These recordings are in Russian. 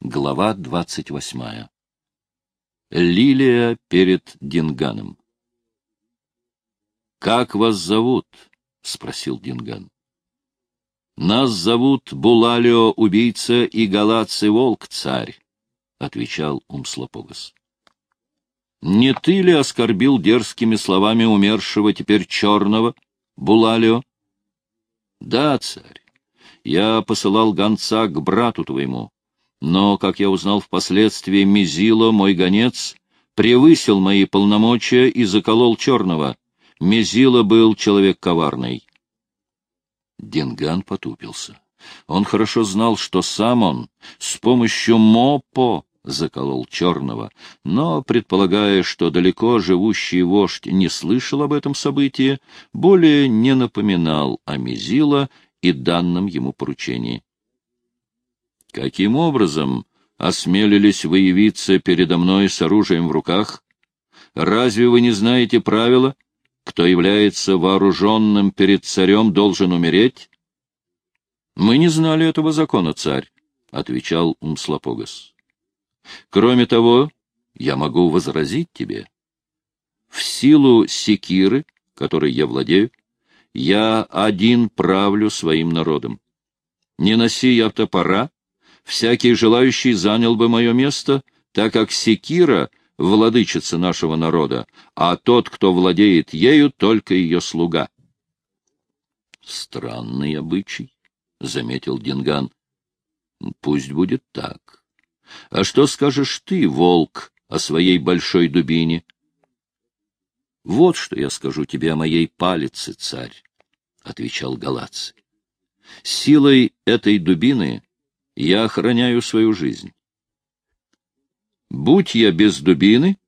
Глава двадцать восьмая. Лилия перед Динганом. «Как вас зовут?» — спросил Динган. «Нас зовут Булалио, убийца, и Галаци, волк, царь», — отвечал Умслопогас. «Не ты ли оскорбил дерзкими словами умершего теперь черного, Булалио?» «Да, царь, я посылал гонца к брату твоему, но, как я узнал впоследствии, Мизило, мой гонец, превысил мои полномочия и заколол черного. Мизило был человек коварный. Динган потупился. Он хорошо знал, что сам он с помощью МОПО заколол черного, но, предполагая, что далеко живущий вождь не слышал об этом событии, более не напоминал о Мизила и данном ему поручении. Каким образом осмелились вы явиться передо мной с оружием в руках? Разве вы не знаете правила? Кто является вооруженным перед царем, должен умереть? — Мы не знали этого закона, царь, — отвечал Умслопогас. — Кроме того, я могу возразить тебе. В силу секиры, которой я владею, я один правлю своим народом. Не носи я топора, всякий желающий занял бы мое место, так как секира — владычица нашего народа, а тот, кто владеет ею, только ее слуга. — Странный обычай, — заметил Динган. — Пусть будет так. А что скажешь ты, волк, о своей большой дубине? — Вот что я скажу тебе о моей палице, царь, — отвечал Галаций. Силой этой дубины я охраняю свою жизнь. Будь я без дубины,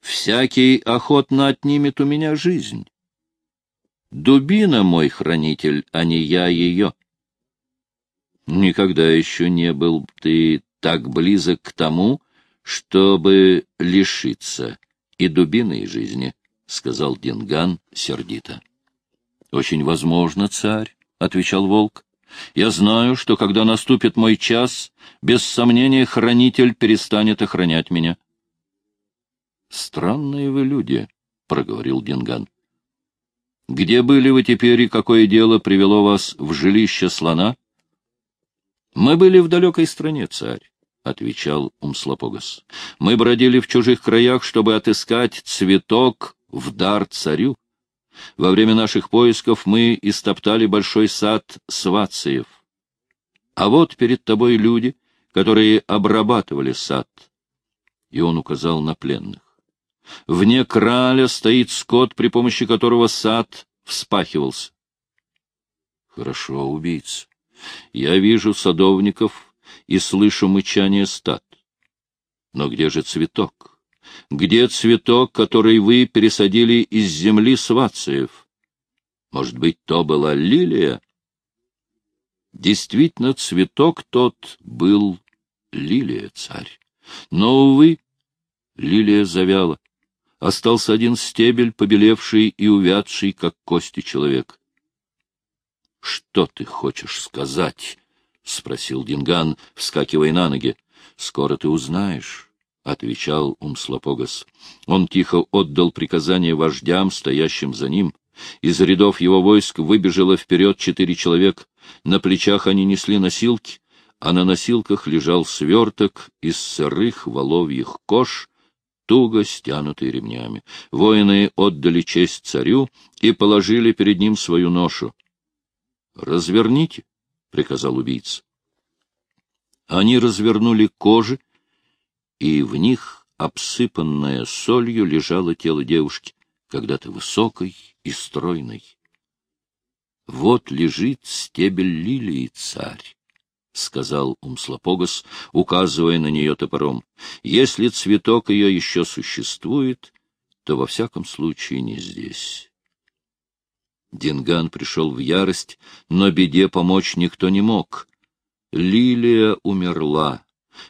всякий охотно отнимет у меня жизнь. Дубина мой хранитель, а не я ее. Никогда еще не был ты так близок к тому, чтобы лишиться и дубины, и жизни, — сказал Динган сердито. — Очень возможно, царь, — отвечал волк. Я знаю, что когда наступит мой час, без сомнения хранитель перестанет охранять меня. — Странные вы люди, — проговорил Динган. — Где были вы теперь и какое дело привело вас в жилище слона? — Мы были в далекой стране, царь, — отвечал Умслопогас. — Мы бродили в чужих краях, чтобы отыскать цветок в дар царю. Во время наших поисков мы истоптали большой сад свациев. А вот перед тобой люди, которые обрабатывали сад. И он указал на пленных. Вне краля стоит скот, при помощи которого сад вспахивался. Хорошо, убийца. Я вижу садовников и слышу мычание стад. Но где же цветок? Где цветок, который вы пересадили из земли свациев? Может быть, то была лилия? Действительно, цветок тот был лилия, царь. Но, увы, лилия завяла. Остался один стебель, побелевший и увядший, как кости человек. — Что ты хочешь сказать? — спросил Динган, вскакивая на ноги. — Скоро ты узнаешь. — отвечал Умслопогас. Он тихо отдал приказание вождям, стоящим за ним. Из рядов его войск выбежало вперед четыре человека. На плечах они несли носилки, а на носилках лежал сверток из сырых воловьих кож, туго стянутый ремнями. Воины отдали честь царю и положили перед ним свою ношу. — Разверните, — приказал убийца. Они развернули кожи, и в них, обсыпанное солью, лежало тело девушки, когда-то высокой и стройной. Вот лежит стебель лилии, царь. — сказал Умслопогас, указывая на нее топором. — Если цветок ее еще существует, то во всяком случае не здесь. Динган пришел в ярость, но беде помочь никто не мог. Лилия умерла,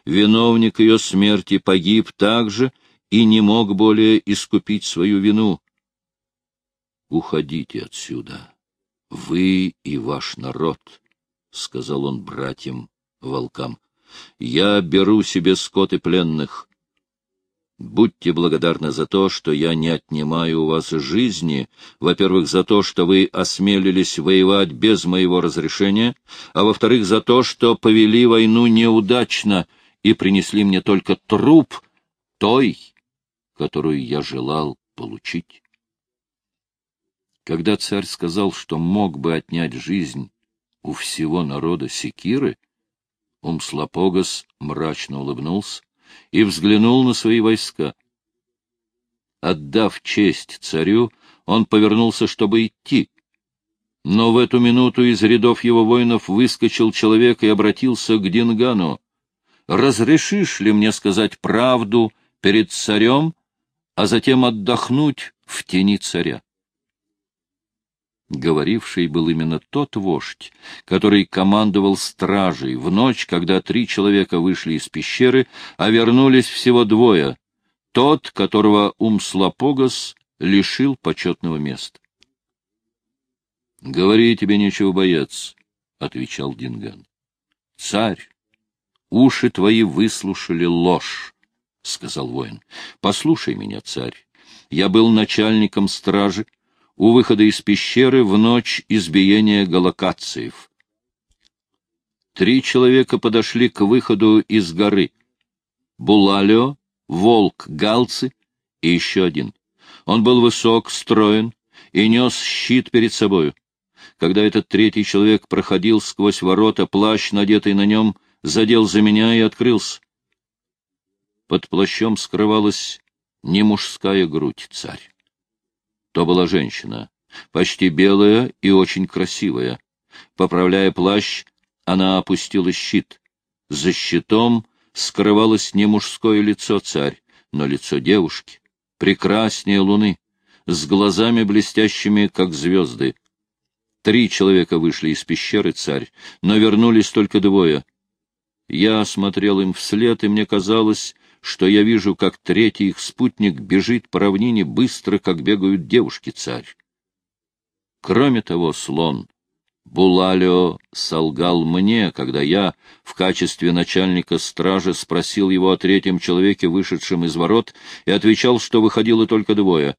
Виновник ее смерти погиб также и не мог более искупить свою вину. «Уходите отсюда, вы и ваш народ», — сказал он братьям-волкам. Я беру себе скот и пленных. Будьте благодарны за то, что я не отнимаю у вас жизни, во-первых, за то, что вы осмелились воевать без моего разрешения, а во-вторых, за то, что повели войну неудачно и принесли мне только труп той, которую я желал получить. Когда царь сказал, что мог бы отнять жизнь у всего народа Секиры, Умслопогас мрачно улыбнулся и взглянул на свои войска. Отдав честь царю, он повернулся, чтобы идти. Но в эту минуту из рядов его воинов выскочил человек и обратился к Дингану. «Разрешишь ли мне сказать правду перед царем, а затем отдохнуть в тени царя?» Говоривший был именно тот вождь, который командовал стражей в ночь, когда три человека вышли из пещеры, а вернулись всего двое, тот, которого Умслопогас лишил почетного места. — Говори, тебе нечего бояться, — отвечал Динган. — Царь, уши твои выслушали ложь, — сказал воин. — Послушай меня, царь. Я был начальником стражи, — у выхода из пещеры в ночь избиения галакациев. Три человека подошли к выходу из горы. Булалио, волк Галцы и еще один. Он был высок, строен и нес щит перед собою. Когда этот третий человек проходил сквозь ворота, плащ, надетый на нем, задел за меня и открылся. Под плащом скрывалась не мужская грудь, царь то была женщина, почти белая и очень красивая. Поправляя плащ, она опустила щит. За щитом скрывалось не мужское лицо царь, но лицо девушки, прекраснее луны, с глазами блестящими, как звезды. Три человека вышли из пещеры царь, но вернулись только двое. Я смотрел им вслед, и мне казалось, что я вижу, как третий их спутник бежит по равнине быстро, как бегают девушки-царь. Кроме того, слон Булалио солгал мне, когда я в качестве начальника стражи спросил его о третьем человеке, вышедшем из ворот, и отвечал, что выходило только двое.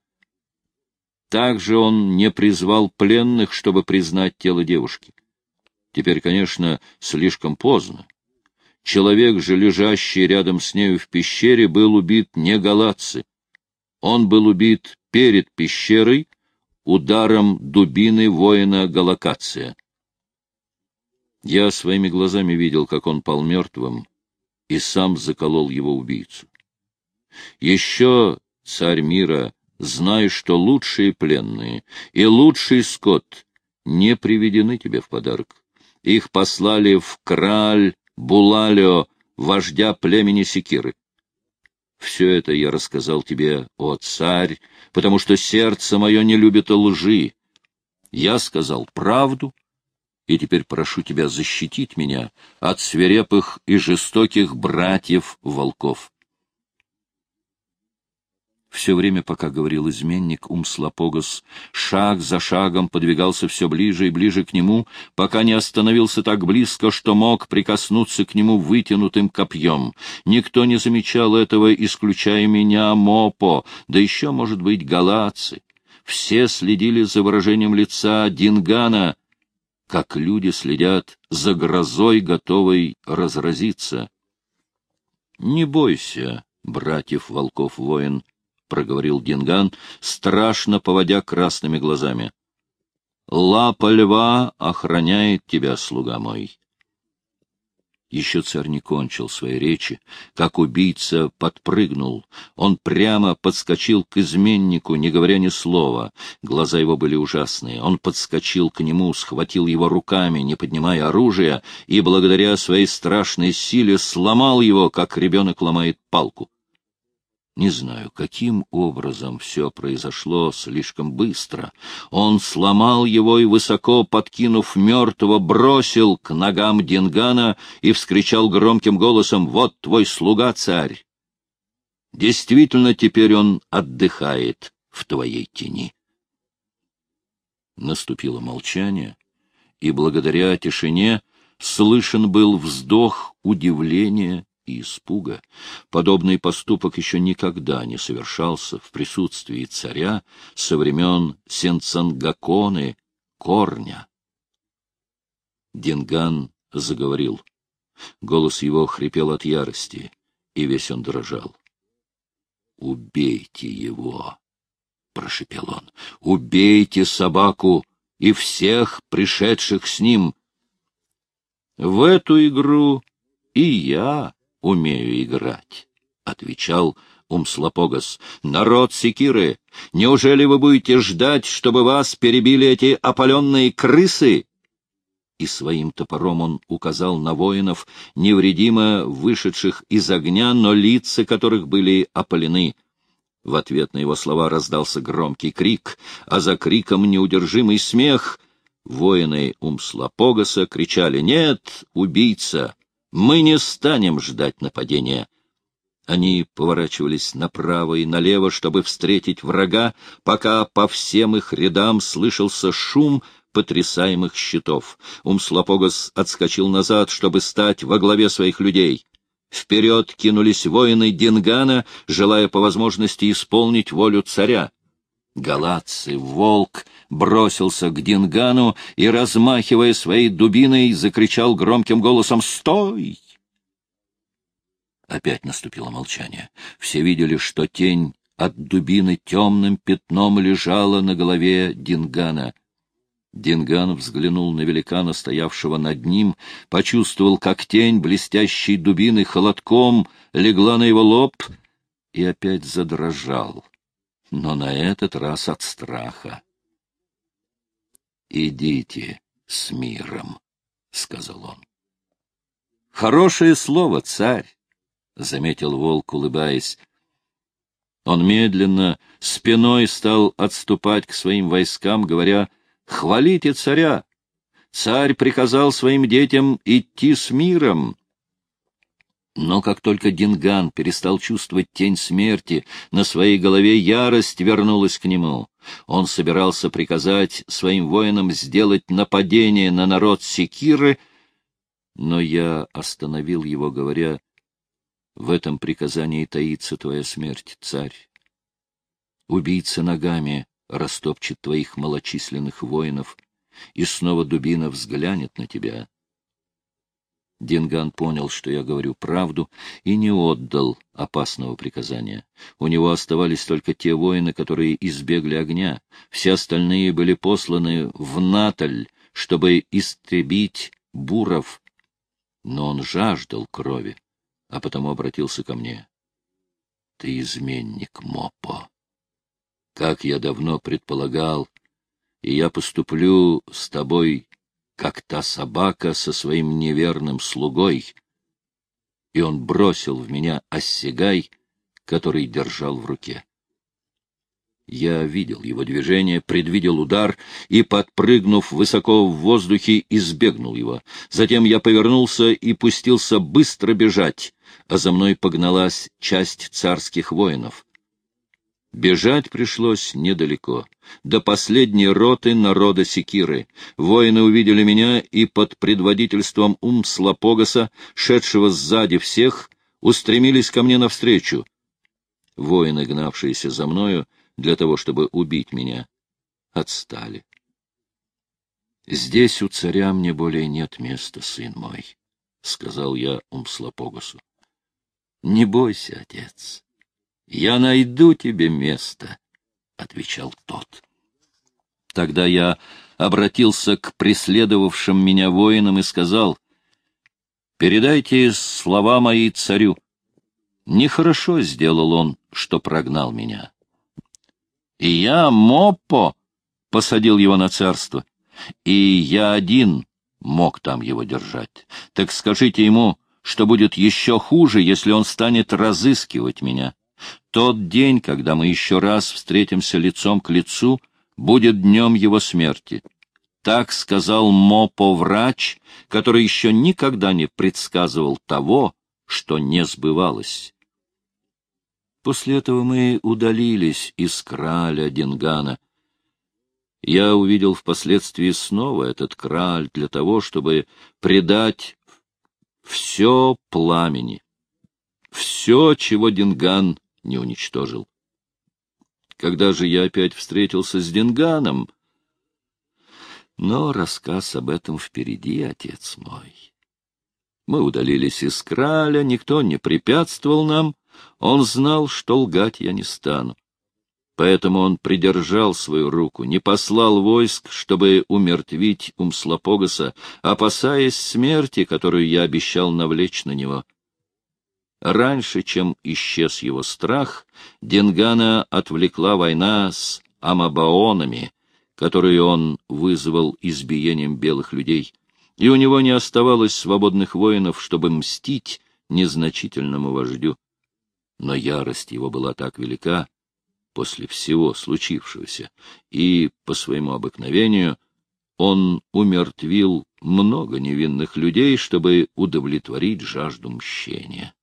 Также он не призвал пленных, чтобы признать тело девушки. Теперь, конечно, слишком поздно. Человек же, лежащий рядом с нею в пещере, был убит не галатцы. Он был убит перед пещерой ударом дубины воина Галакация. Я своими глазами видел, как он пал мертвым, и сам заколол его убийцу. Еще, царь мира, знай, что лучшие пленные и лучший скот не приведены тебе в подарок. Их послали в Краль Булалио, вождя племени Секиры. Все это я рассказал тебе, о царь, потому что сердце мое не любит лжи. Я сказал правду, и теперь прошу тебя защитить меня от свирепых и жестоких братьев-волков. Все время, пока говорил изменник, Умслопогас шаг за шагом подвигался все ближе и ближе к нему, пока не остановился так близко, что мог прикоснуться к нему вытянутым копьем. Никто не замечал этого, исключая меня, Мопо, да еще, может быть, галацы. Все следили за выражением лица Дингана, как люди следят за грозой, готовой разразиться. — Не бойся, братьев волков-воин, проговорил Динган, страшно поводя красными глазами. Лапа льва охраняет тебя, слуга мой. Еще царь не кончил своей речи, как убийца подпрыгнул. Он прямо подскочил к изменнику, не говоря ни слова. Глаза его были ужасные. Он подскочил к нему, схватил его руками, не поднимая оружия, и благодаря своей страшной силе сломал его, как ребенок ломает палку. Не знаю, каким образом все произошло слишком быстро. Он сломал его и, высоко подкинув мертвого, бросил к ногам Дингана и вскричал громким голосом «Вот твой слуга, царь!» Действительно, теперь он отдыхает в твоей тени. Наступило молчание, и благодаря тишине слышен был вздох удивления и испуга. Подобный поступок еще никогда не совершался в присутствии царя со времен Сенцангаконы, корня. Динган заговорил. Голос его хрипел от ярости, и весь он дрожал. «Убейте его!» — прошепел он. «Убейте собаку и всех пришедших с ним!» «В эту игру и я умею играть», — отвечал Умслопогас. «Народ Секиры, неужели вы будете ждать, чтобы вас перебили эти опаленные крысы?» И своим топором он указал на воинов, невредимо вышедших из огня, но лица которых были опалены. В ответ на его слова раздался громкий крик, а за криком неудержимый смех. Воины Умслопогаса кричали «Нет, убийца! Мы не станем ждать нападения!» Они поворачивались направо и налево, чтобы встретить врага, пока по всем их рядам слышался шум потрясаемых щитов. Умслопогас отскочил назад, чтобы стать во главе своих людей. Вперед кинулись воины Дингана, желая по возможности исполнить волю царя. Галатцы, волк, бросился к Дингану и, размахивая своей дубиной, закричал громким голосом «Стой!». Опять наступило молчание. Все видели, что тень от дубины темным пятном лежала на голове Дингана. Динган взглянул на великана, стоявшего над ним, почувствовал, как тень блестящей дубины холодком легла на его лоб и опять задрожал, но на этот раз от страха. — Идите с миром, — сказал он. — Хорошее слово, царь, — заметил волк, улыбаясь. Он медленно, спиной стал отступать к своим войскам, говоря — Хвалите царя! Царь приказал своим детям идти с миром. Но как только Динган перестал чувствовать тень смерти, на своей голове ярость вернулась к нему. Он собирался приказать своим воинам сделать нападение на народ Секиры, но я остановил его, говоря, «В этом приказании таится твоя смерть, царь. Убийца ногами растопчет твоих малочисленных воинов, и снова дубина взглянет на тебя. Динган понял, что я говорю правду, и не отдал опасного приказания. У него оставались только те воины, которые избегли огня. Все остальные были посланы в Наталь, чтобы истребить буров. Но он жаждал крови, а потому обратился ко мне. — Ты изменник, Мопо как я давно предполагал, и я поступлю с тобой, как та собака со своим неверным слугой. И он бросил в меня оссигай, который держал в руке. Я видел его движение, предвидел удар и, подпрыгнув высоко в воздухе, избегнул его. Затем я повернулся и пустился быстро бежать, а за мной погналась часть царских воинов. Бежать пришлось недалеко, до последней роты народа Секиры. Воины увидели меня и под предводительством Умслопогаса, шедшего сзади всех, устремились ко мне навстречу. Воины, гнавшиеся за мною для того, чтобы убить меня, отстали. «Здесь у царя мне более нет места, сын мой», — сказал я Умслопогасу. «Не бойся, отец». Я найду тебе место, — отвечал тот. Тогда я обратился к преследовавшим меня воинам и сказал, — Передайте слова мои царю. Нехорошо сделал он, что прогнал меня. И я, Моппо, посадил его на царство, и я один мог там его держать. Так скажите ему, что будет еще хуже, если он станет разыскивать меня. Тот день, когда мы еще раз встретимся лицом к лицу, будет днем его смерти. Так сказал Мопо-врач, который еще никогда не предсказывал того, что не сбывалось. После этого мы удалились из краля Дингана. Я увидел впоследствии снова этот краль для того, чтобы предать все пламени, все, чего Динган не уничтожил. Когда же я опять встретился с Динганом... Но рассказ об этом впереди, отец мой. Мы удалились из краля, никто не препятствовал нам, он знал, что лгать я не стану. Поэтому он придержал свою руку, не послал войск, чтобы умертвить Умслопогаса, опасаясь смерти, которую я обещал навлечь на него. Раньше, чем исчез его страх, Денгана отвлекла война с амабаонами, которую он вызвал избиением белых людей, и у него не оставалось свободных воинов, чтобы мстить незначительному вождю. Но ярость его была так велика, после всего случившегося, и, по своему обыкновению, он умертвил много невинных людей, чтобы удовлетворить жажду мщения.